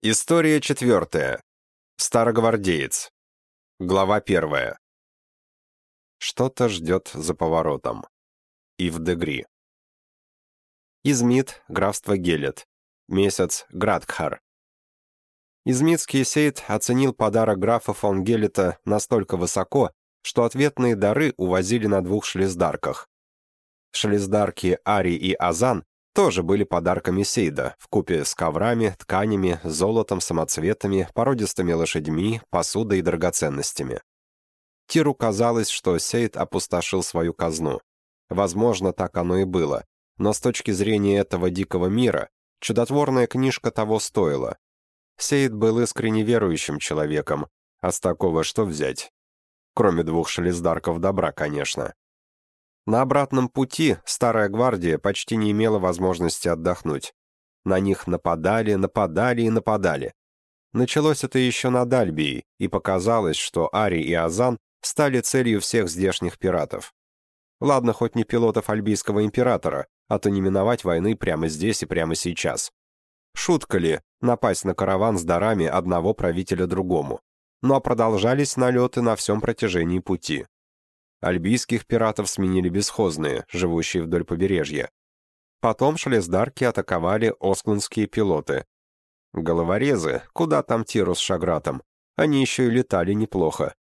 История четвертая. Старогвардеец. Глава первая. Что-то ждет за поворотом. Ив Дегри. Измит, графство Гелет. Месяц Градкхар. Измитский сейт оценил подарок графа фон Гелета настолько высоко, что ответные дары увозили на двух шлиздарках. Шлиздарки Ари и Азан тоже были подарками Сейда, вкупе с коврами, тканями, золотом, самоцветами, породистыми лошадьми, посудой и драгоценностями. Тиру казалось, что Сейд опустошил свою казну. Возможно, так оно и было. Но с точки зрения этого дикого мира, чудотворная книжка того стоила. Сейд был искренне верующим человеком, а с такого что взять? Кроме двух шелездарков добра, конечно. На обратном пути Старая Гвардия почти не имела возможности отдохнуть. На них нападали, нападали и нападали. Началось это еще над Альбией, и показалось, что Ари и Азан стали целью всех здешних пиратов. Ладно, хоть не пилотов Альбийского императора, а то не миновать войны прямо здесь и прямо сейчас. Шутка ли напасть на караван с дарами одного правителя другому? Но продолжались налеты на всем протяжении пути. Альбийских пиратов сменили бесхозные, живущие вдоль побережья. Потом шелездарки атаковали оскландские пилоты. Головорезы, куда там Тиру с Шагратом, они еще и летали неплохо.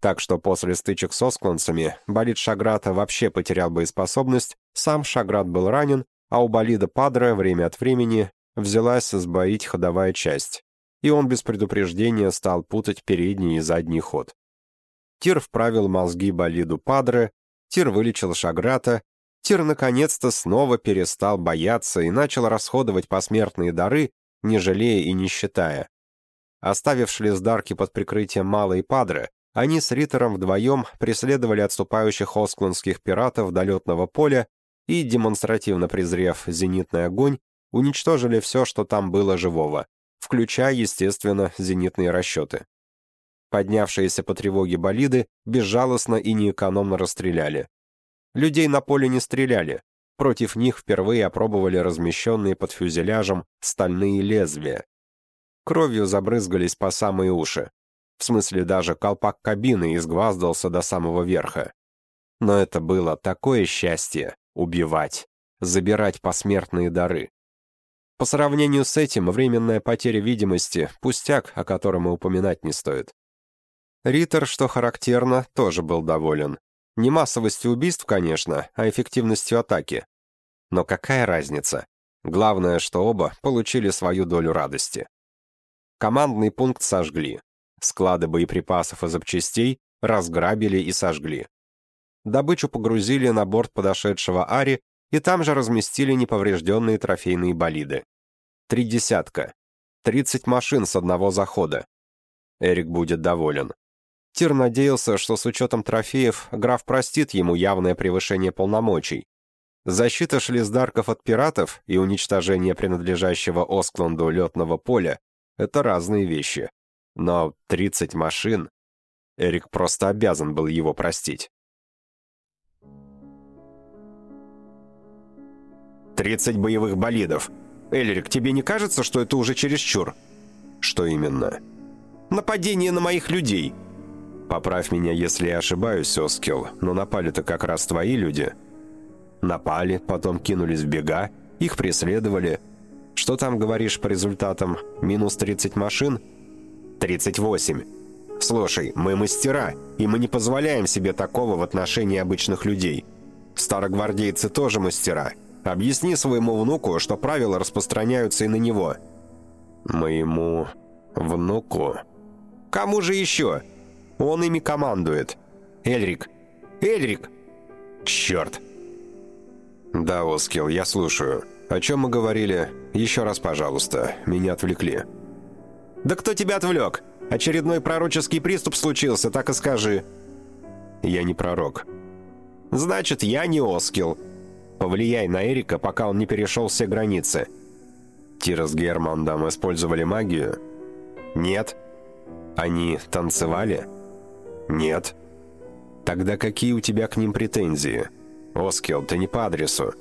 Так что после стычек с оскланцами болид Шаграта вообще потерял боеспособность, сам Шаграт был ранен, а у болида Падре время от времени взялась сбоить ходовая часть, и он без предупреждения стал путать передний и задний ход. Тир вправил мозги болиду Падре, Тир вылечил Шаграта, Тир наконец-то снова перестал бояться и начал расходовать посмертные дары, не жалея и не считая. Оставив шлиздарки под прикрытием Малой Падре, они с Риттером вдвоем преследовали отступающих оскландских пиратов до летного поля и, демонстративно презрев зенитный огонь, уничтожили все, что там было живого, включая, естественно, зенитные расчеты. Поднявшиеся по тревоге болиды безжалостно и неэкономно расстреляли. Людей на поле не стреляли. Против них впервые опробовали размещенные под фюзеляжем стальные лезвия. Кровью забрызгались по самые уши. В смысле, даже колпак кабины изгваздался до самого верха. Но это было такое счастье — убивать, забирать посмертные дары. По сравнению с этим, временная потеря видимости — пустяк, о котором и упоминать не стоит. Риттер, что характерно, тоже был доволен. Не массовостью убийств, конечно, а эффективностью атаки. Но какая разница? Главное, что оба получили свою долю радости. Командный пункт сожгли. Склады боеприпасов и запчастей разграбили и сожгли. Добычу погрузили на борт подошедшего Ари и там же разместили неповрежденные трофейные болиды. Три десятка. Тридцать машин с одного захода. Эрик будет доволен. Тир надеялся, что с учетом трофеев граф простит ему явное превышение полномочий. Защита шлиздарков от пиратов и уничтожение принадлежащего Оскланду летного поля — это разные вещи. Но 30 машин... Эрик просто обязан был его простить. «Тридцать боевых болидов. Эльрик, тебе не кажется, что это уже чересчур?» «Что именно?» «Нападение на моих людей», Поправь меня, если я ошибаюсь, Оскил, но напали-то как раз твои люди. Напали, потом кинулись в бега, их преследовали. Что там говоришь по результатам? Минус 30 машин? 38. Слушай, мы мастера, и мы не позволяем себе такого в отношении обычных людей. Старогвардейцы тоже мастера. Объясни своему внуку, что правила распространяются и на него. Моему внуку? Кому же еще? Он ими командует. Эльрик! Эльрик!» «Черт!» «Да, Оскил, я слушаю. О чем мы говорили? Еще раз, пожалуйста. Меня отвлекли». «Да кто тебя отвлек? Очередной пророческий приступ случился, так и скажи». «Я не пророк». «Значит, я не Оскил. Повлияй на Эрика, пока он не перешел все границы». Тира с Германдом использовали магию? «Нет». «Они танцевали?» «Нет». «Тогда какие у тебя к ним претензии? Оскел, ты не по адресу».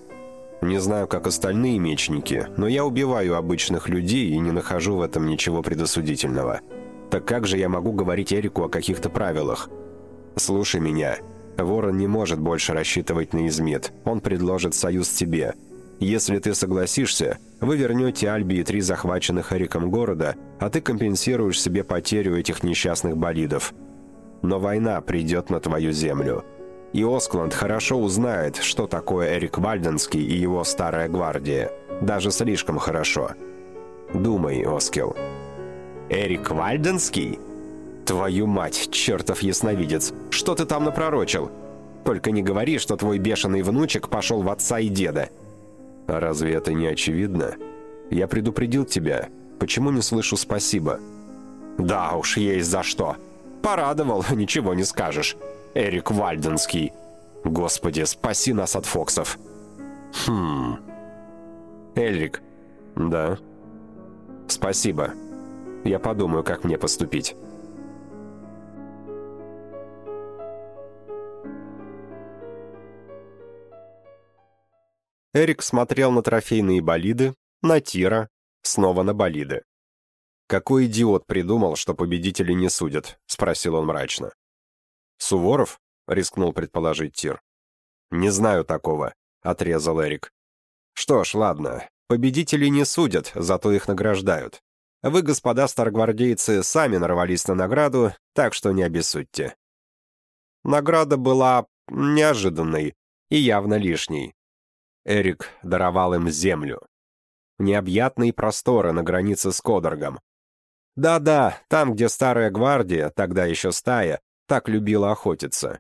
Не знаю, как остальные мечники, но я убиваю обычных людей и не нахожу в этом ничего предосудительного. Так как же я могу говорить Эрику о каких-то правилах? Слушай меня. Ворон не может больше рассчитывать на измет. Он предложит союз тебе. Если ты согласишься, вы вернете Альби и три захваченных Эриком города, а ты компенсируешь себе потерю этих несчастных болидов. Но война придет на твою землю. И Оскланд хорошо узнает, что такое Эрик Вальденский и его старая гвардия. Даже слишком хорошо. Думай, Оскил. Эрик Вальденский? Твою мать, чертов ясновидец. Что ты там напророчил? Только не говори, что твой бешеный внучек пошел в отца и деда. Разве это не очевидно? Я предупредил тебя. Почему не слышу спасибо? Да уж, есть за что. Порадовал, ничего не скажешь. Эрик Вальденский. Господи, спаси нас от Фоксов. Хм. Эльрик. Да. Спасибо. Я подумаю, как мне поступить. Эрик смотрел на трофейные болиды, на Тира, снова на болиды. «Какой идиот придумал, что победители не судят?» — спросил он мрачно. «Суворов?» — рискнул предположить Тир. «Не знаю такого», — отрезал Эрик. «Что ж, ладно. Победители не судят, зато их награждают. Вы, господа старгвардейцы, сами нарвались на награду, так что не обессудьте». Награда была неожиданной и явно лишней. Эрик даровал им землю. Необъятные просторы на границе с Кодоргом. Да-да, там, где старая гвардия, тогда еще стая, так любила охотиться.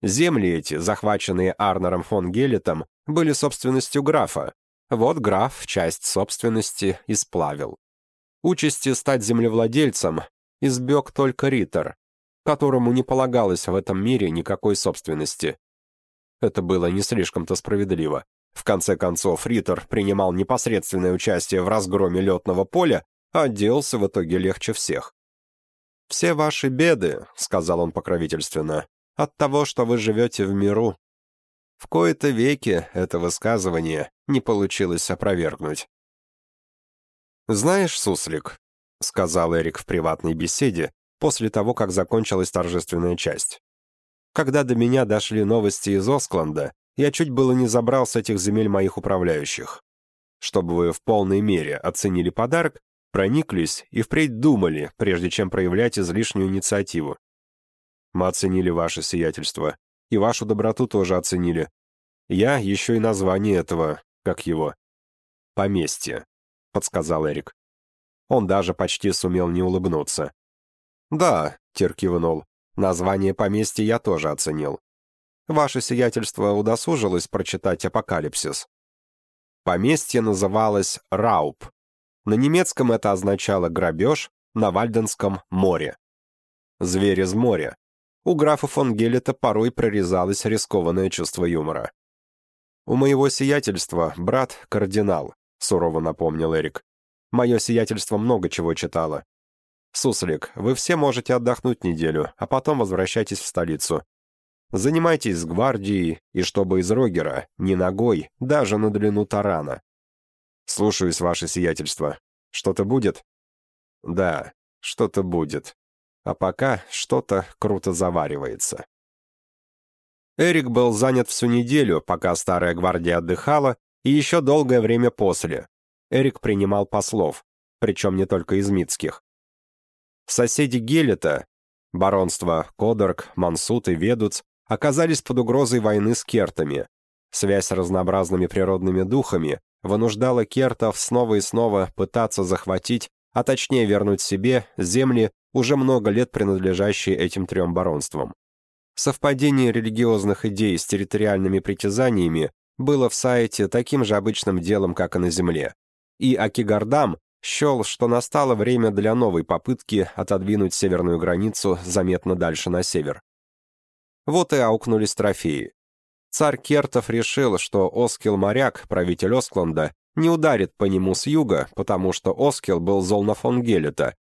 Земли эти, захваченные Арнером фон Гелетом, были собственностью графа. Вот граф часть собственности исплавил. Участи стать землевладельцем избег только Риттер, которому не полагалось в этом мире никакой собственности. Это было не слишком-то справедливо. В конце концов, Риттер принимал непосредственное участие в разгроме летного поля, отделался в итоге легче всех. «Все ваши беды», — сказал он покровительственно, — «от того, что вы живете в миру». В кои-то веки это высказывание не получилось опровергнуть. «Знаешь, Суслик», — сказал Эрик в приватной беседе, после того, как закончилась торжественная часть. «Когда до меня дошли новости из Оскланда, я чуть было не забрал с этих земель моих управляющих. Чтобы вы в полной мере оценили подарок, прониклись и впредь думали, прежде чем проявлять излишнюю инициативу. Мы оценили ваше сиятельство, и вашу доброту тоже оценили. Я еще и название этого, как его, «Поместье», — подсказал Эрик. Он даже почти сумел не улыбнуться. «Да», — Тир кивнул, — «название поместья я тоже оценил. Ваше сиятельство удосужилось прочитать «Апокалипсис». Поместье называлось Рауп, на немецком это означало «грабеж», на вальденском — «море». «Зверь из моря». У графа фон Гелета порой прорезалось рискованное чувство юмора. «У моего сиятельства брат — кардинал», — сурово напомнил Эрик. «Мое сиятельство много чего читало. Суслик, вы все можете отдохнуть неделю, а потом возвращайтесь в столицу. Занимайтесь с гвардией, и чтобы из Рогера, ни ногой, даже на длину тарана. «Слушаюсь, ваше сиятельство. Что-то будет?» «Да, что-то будет. А пока что-то круто заваривается». Эрик был занят всю неделю, пока старая гвардия отдыхала, и еще долгое время после. Эрик принимал послов, причем не из измитских. Соседи Гелета, баронства Кодорг, Мансут и Ведуц, оказались под угрозой войны с кертами. Связь с разнообразными природными духами вынуждала кертов снова и снова пытаться захватить, а точнее вернуть себе, земли, уже много лет принадлежащие этим трем баронствам. Совпадение религиозных идей с территориальными притязаниями было в сайте таким же обычным делом, как и на Земле. И Акигардам счел, что настало время для новой попытки отодвинуть северную границу заметно дальше на север. Вот и аукнулись трофеи. Царь Кертов решил, что Оскил-моряк, правитель Оскланда, не ударит по нему с юга, потому что Оскил был зол на фон Гелета,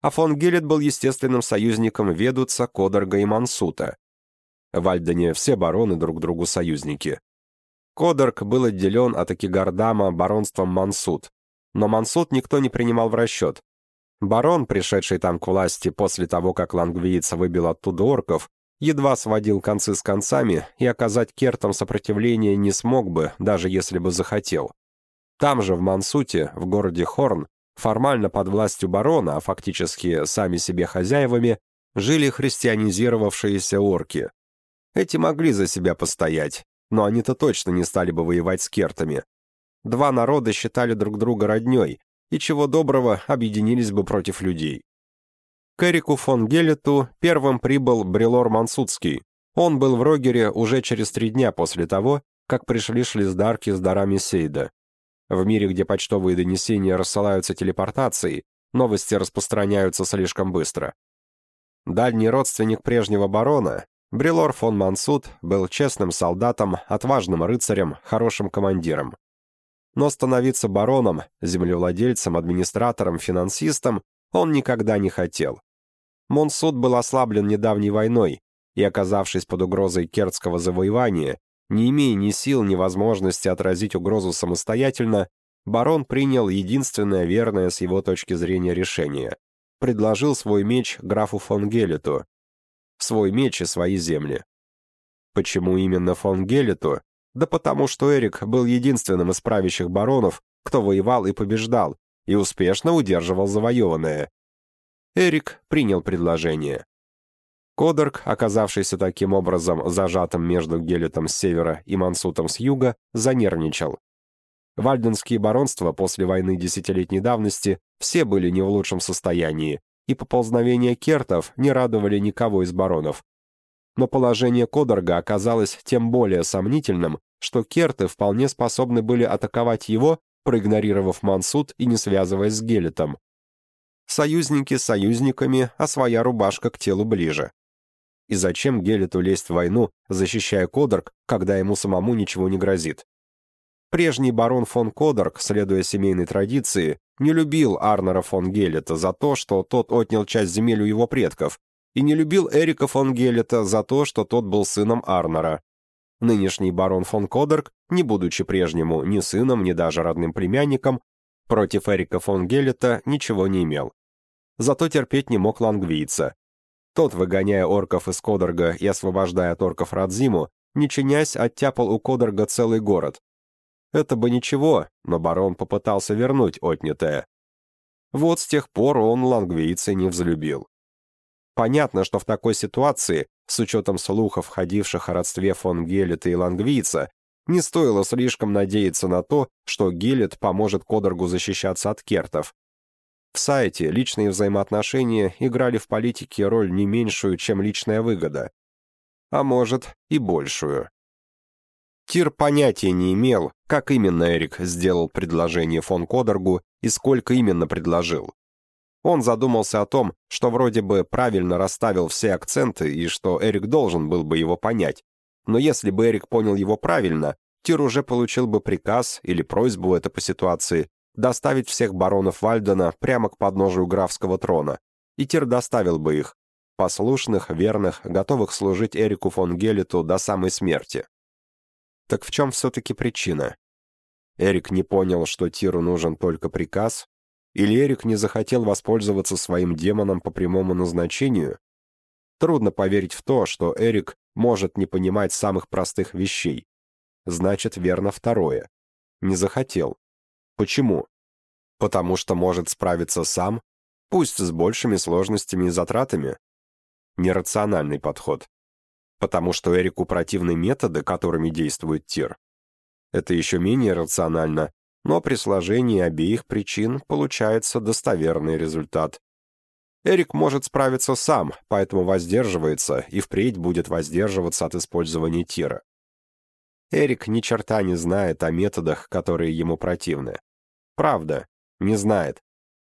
а фон Гелет был естественным союзником Ведуца, Кодорга и Мансута. В Альдене все бароны друг другу союзники. Кодерк был отделен от Акигардама баронством Мансут, но Мансут никто не принимал в расчет. Барон, пришедший там к власти после того, как лангвиец выбил оттуда орков, едва сводил концы с концами и оказать кертам сопротивление не смог бы, даже если бы захотел. Там же, в Мансуте, в городе Хорн, формально под властью барона, а фактически сами себе хозяевами, жили христианизировавшиеся орки. Эти могли за себя постоять, но они-то точно не стали бы воевать с кертами. Два народа считали друг друга роднёй, и чего доброго объединились бы против людей. К Эрику фон Гелету первым прибыл Брелор Мансудский. Он был в Рогере уже через три дня после того, как пришли шлиздарки с дарами Сейда. В мире, где почтовые донесения рассылаются телепортацией, новости распространяются слишком быстро. Дальний родственник прежнего барона, Брилор фон Мансут был честным солдатом, отважным рыцарем, хорошим командиром. Но становиться бароном, землевладельцем, администратором, финансистом он никогда не хотел. Монсут был ослаблен недавней войной, и, оказавшись под угрозой кердского завоевания, не имея ни сил, ни возможности отразить угрозу самостоятельно, барон принял единственное верное с его точки зрения решение. Предложил свой меч графу фон Гелету, свой меч и свои земли. Почему именно фон Гелету? Да потому что Эрик был единственным из правящих баронов, кто воевал и побеждал, и успешно удерживал завоеванное. Эрик принял предложение. Кодорг, оказавшийся таким образом зажатым между Гелетом с севера и Мансутом с юга, занервничал. Вальденские баронства после войны десятилетней давности все были не в лучшем состоянии, и поползновения кертов не радовали никого из баронов. Но положение Кодорга оказалось тем более сомнительным, что керты вполне способны были атаковать его, проигнорировав Мансут и не связываясь с Гелетом. Союзники с союзниками, а своя рубашка к телу ближе. И зачем Гелету лезть в войну, защищая Кодорг, когда ему самому ничего не грозит? Прежний барон фон Кодорг, следуя семейной традиции, не любил Арнера фон Гелета за то, что тот отнял часть земель у его предков, и не любил Эрика фон Гелета за то, что тот был сыном Арнера. Нынешний барон фон Кодорг, не будучи прежнему ни сыном, ни даже родным племянником, против Эрика фон Гелета ничего не имел. Зато терпеть не мог лангвийца. Тот, выгоняя орков из Кодорга и освобождая от орков Радзиму, не чинясь, оттяпал у Кодорга целый город, это бы ничего, но барон попытался вернуть отнятое. Вот с тех пор он лангвийца не взлюбил. Понятно, что в такой ситуации, с учетом слухов, ходивших о родстве фон Гелета и лангвийца, не стоило слишком надеяться на то, что Гелет поможет Кодоргу защищаться от кертов. В сайте личные взаимоотношения играли в политике роль не меньшую, чем личная выгода. А может, и большую. Тир понятия не имел, как именно Эрик сделал предложение фон Кодергу и сколько именно предложил. Он задумался о том, что вроде бы правильно расставил все акценты и что Эрик должен был бы его понять. Но если бы Эрик понял его правильно, Тир уже получил бы приказ или просьбу это по ситуации доставить всех баронов Вальдена прямо к подножию графского трона, и Тир доставил бы их, послушных, верных, готовых служить Эрику фон Гелету до самой смерти. Так в чем все-таки причина? Эрик не понял, что Тиру нужен только приказ? Или Эрик не захотел воспользоваться своим демоном по прямому назначению? Трудно поверить в то, что Эрик может не понимать самых простых вещей. Значит, верно второе. Не захотел. Почему? Потому что может справиться сам, пусть с большими сложностями и затратами. Нерациональный подход потому что Эрику противны методы, которыми действует Тир. Это еще менее рационально, но при сложении обеих причин получается достоверный результат. Эрик может справиться сам, поэтому воздерживается и впредь будет воздерживаться от использования Тира. Эрик ни черта не знает о методах, которые ему противны. Правда, не знает.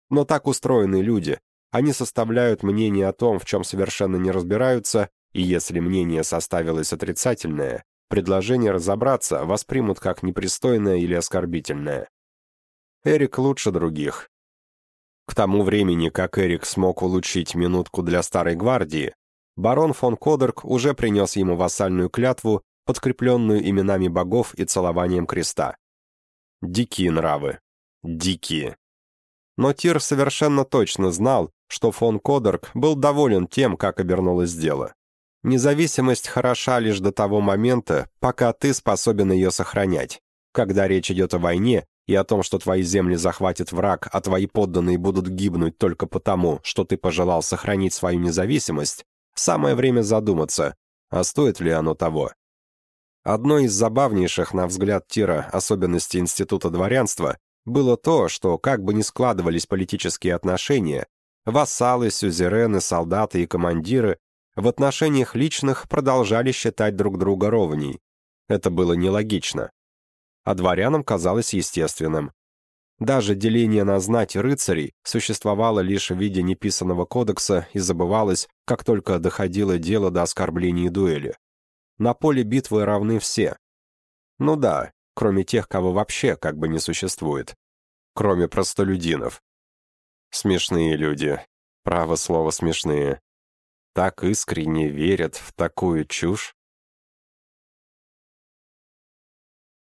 Но так устроены люди. Они составляют мнение о том, в чем совершенно не разбираются, и если мнение составилось отрицательное, предложение разобраться воспримут как непристойное или оскорбительное. Эрик лучше других. К тому времени, как Эрик смог улучшить минутку для Старой Гвардии, барон фон Кодерк уже принес ему вассальную клятву подкрепленную именами богов и целованием креста. Дикие нравы. Дикие. Но Тир совершенно точно знал, что фон Кодорг был доволен тем, как обернулось дело. Независимость хороша лишь до того момента, пока ты способен ее сохранять. Когда речь идет о войне и о том, что твои земли захватит враг, а твои подданные будут гибнуть только потому, что ты пожелал сохранить свою независимость, самое время задуматься, а стоит ли оно того. Одной из забавнейших, на взгляд Тира, особенностей института дворянства было то, что, как бы ни складывались политические отношения, вассалы, сюзерены, солдаты и командиры в отношениях личных продолжали считать друг друга ровней. Это было нелогично. А дворянам казалось естественным. Даже деление на знать рыцарей существовало лишь в виде неписанного кодекса и забывалось, как только доходило дело до оскорблений и дуэли. На поле битвы равны все. Ну да, кроме тех, кого вообще как бы не существует. Кроме простолюдинов. Смешные люди. Право слово смешные так искренне верят в такую чушь?